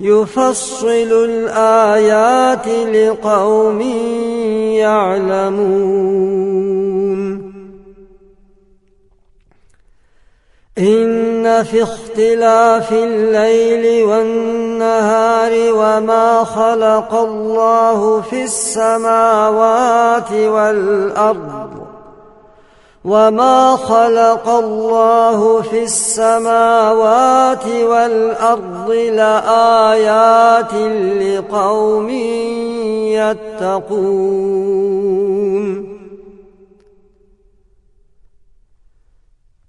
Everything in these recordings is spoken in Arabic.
يفصل الآيات لقوم يعلمون. إن في اختلاف الليل والنهار وما خلق الله في السماوات والأرض وما خلق الله في السماوات والأرض لآيات لقوم يتقون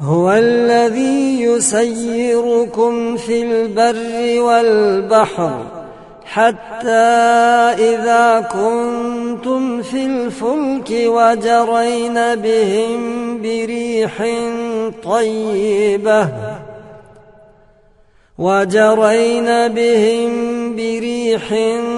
هو الذي يسيركم في البر والبحر حتى إذا كنتم في الفلك وجرين بهم بريح طيبة. وجرين بهم بريح طيبة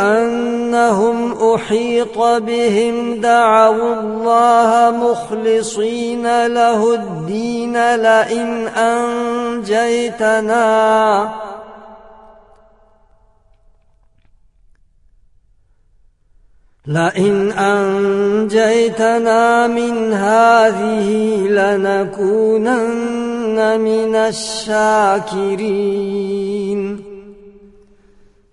أنهم أحيط بهم دعوا الله مخلصين له الدين لئن أنجيتنا. لئن أنجيتنا من هذه لنكونن من الشاكرين.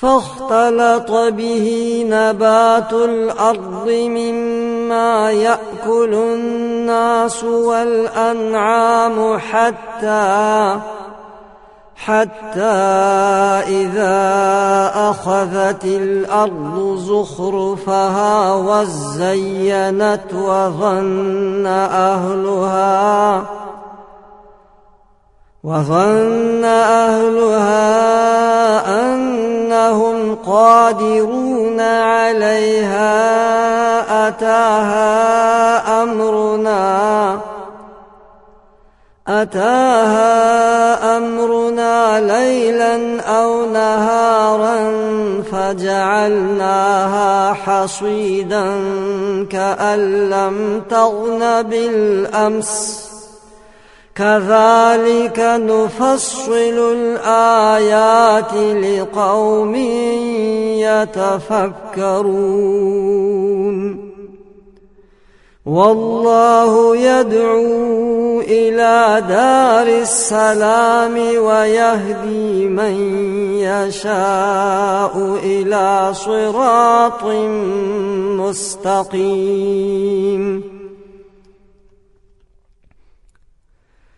فاختلط به نبات الأرض مما يأكل الناس والأنعام حتى حتى إذا أخذت الأرض زخرفها وزينت وظن أهلها وظن أهلها أنهم قادرون عليها أتاها أمرنا أتاها أمرنا ليلا أو نهارا فجعلناها حصيدا كأن لم تغن بالأمس كذلك نفصل الآيات لقوم يتفكرون. والله يدعو إلى دار السلام ويهدي من يشاء إلى صراط مستقيم.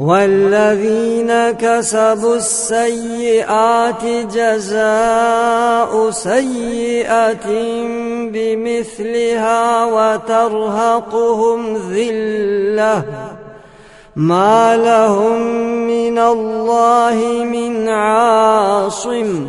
والذين كسبوا السيئات جزاء سيئة بمثلها وترهقهم ذلة. ما لهم من الله من عاصم.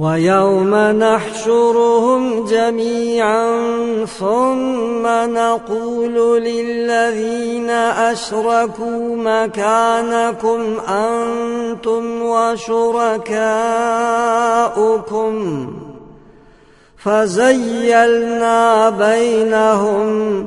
ويوم نحشرهم جميعا ثم نقول للذين أشركوا مكانكم أنتم وشركاؤكم فزيلنا بينهم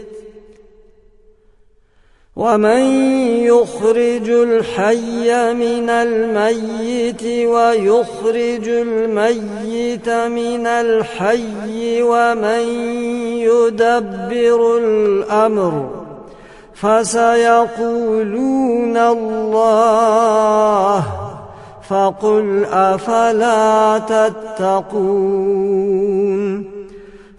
ومن يخرج الحي من الميت ويخرج الميت من الحي ومن يدبر الأمر فسيقولون الله فقل أفلا تتقون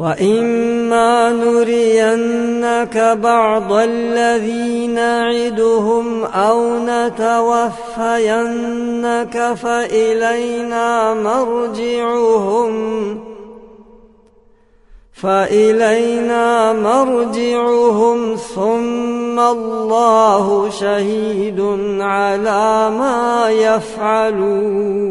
وإما نرينك بعض الذي نعدهم أو نتوفينك فإلينا مرجعهم فإلينا مرجعهم ثم الله شهيد على ما يفعلون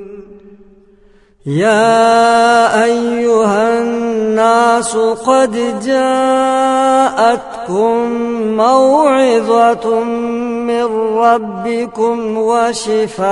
يا أيها الناس قد جاءتكم موعظة من ربكم وشفاء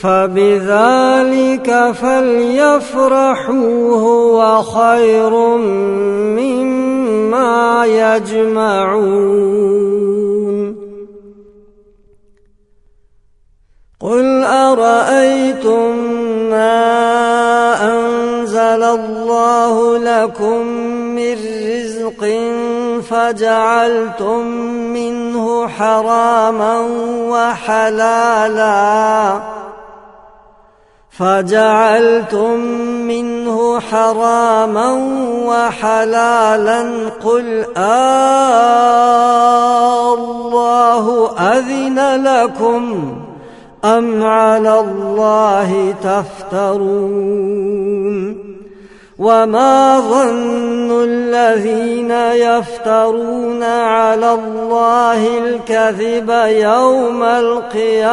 فبذلك فليفرحوا هو خير مما يجمعون. قل أرأيتم ما أنزل الله لكم من رزق فجعلتم منه حراما وحلالا فجعلتم منه حراما وحلالا قل آه الله أذن لكم أم على الله تفترون وما ظن الذين يفترون على الله الكذب يوم القيامة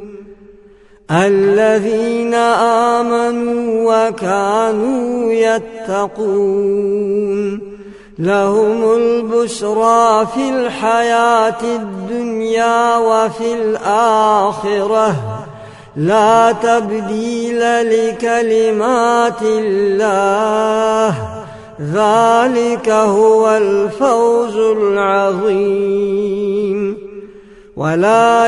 الذين آمنوا وكانوا يتقون لهم البشرى في الحياة الدنيا وفي الآخرة. لا تبديل لكلمات الله. ذلك هو الفوز العظيم. ولا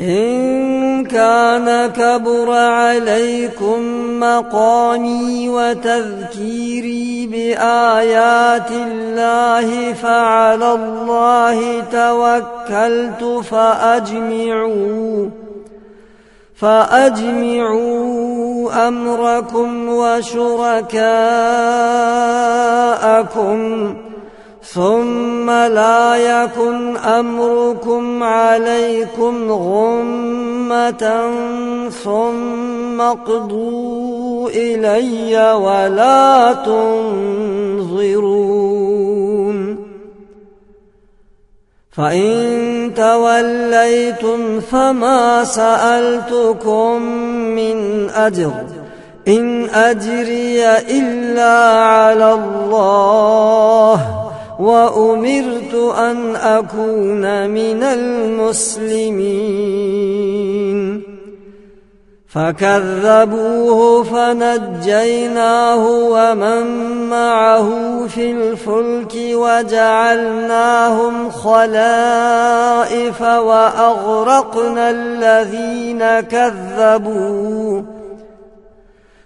إن كان كبر عليكم مقامي وتذكيري بآيات الله فعلى الله توكلت فأجمعوا فأجمعوا أمركم وشركاءكم ثم لا يكن أمركم عليكم غمة ثم اقضوا إلي ولا تنظرون. فإن توليتم فما سألتكم من أجر. إن أجري إلا على الله. وأمرت أن أكون من المسلمين. فكذبوه فنجيناه ومن معه في الفلك وجعلناهم خلائف وأغرقنا الذين كذبوا.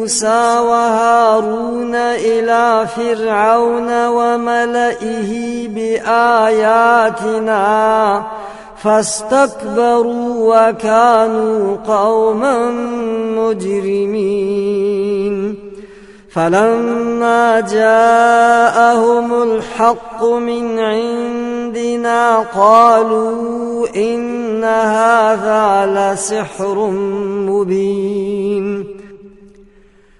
موسى وهارون إلى فرعون وملئه بآياتنا فاستكبروا وكانوا قوما مجرمين. فلما جاءهم الحق من عندنا قالوا إن هذا لسحر مبين.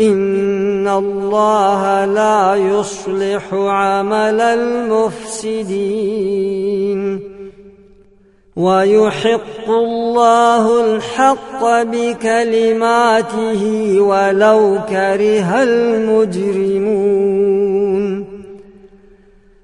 إن الله لا يصلح عمل المفسدين ويحق الله الحق بكلماته ولو كره المجرمون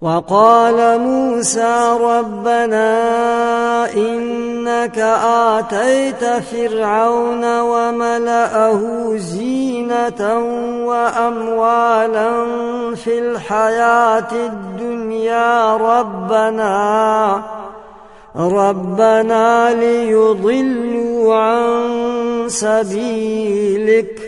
وقال موسى ربنا إنك آتيت فرعون وملأه زينة وأموالا في الحياة الدنيا ربنا ربنا ليضلوا عن سبيلك.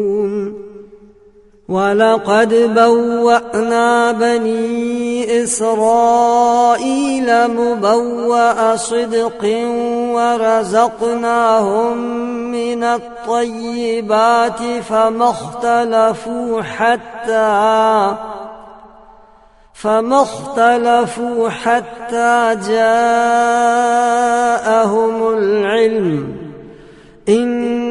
ولقد بوأنا بني إسرائيل مبوأ صدق ورزقناهم من الطيبات فما اختلفوا حتى فما اختلفوا حتى جاءهم العلم إن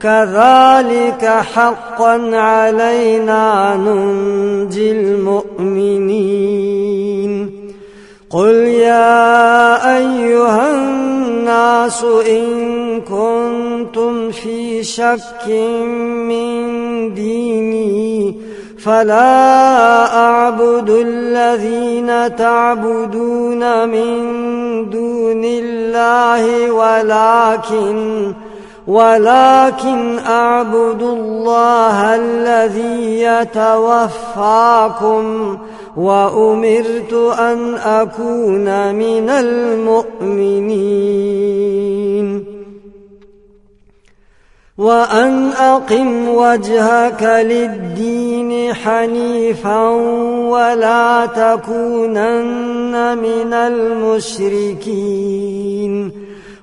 كذلك حقا علينا ننجي المؤمنين. قل يا أيها الناس إن كنتم في شك من ديني فلا أعبد الذين تعبدون من دون الله ولكن ولكن أعبد الله الذي يتوفاكم وأمرت أن أكون من المؤمنين وأن أقم وجهك للدين حنيفا ولا تكونن من المشركين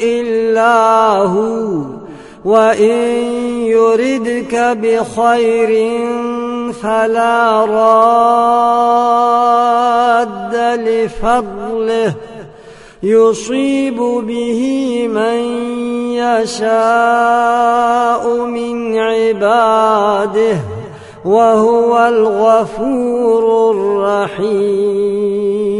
إلا هو وإن يردك بخير فلا راد لفضله. يصيب به من يشاء من عباده وهو الغفور الرحيم.